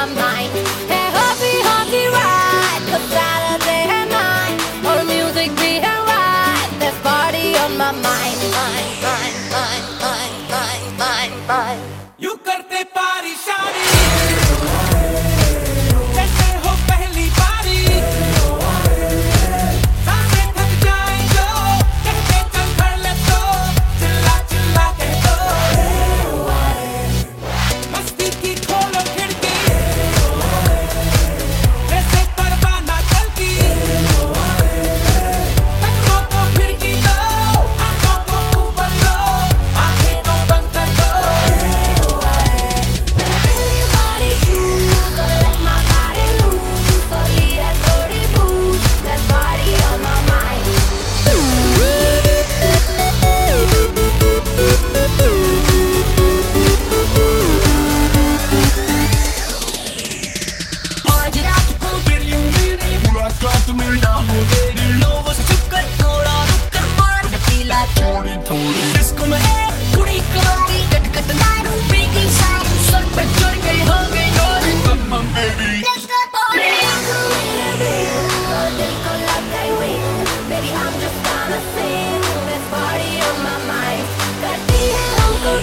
my mind. Hey, happy, happy ride, the Saturday night. All music being right, there's party on my mind, mind, mind, mind,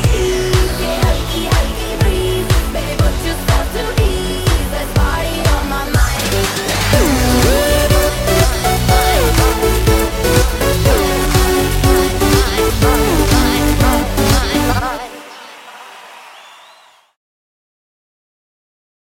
you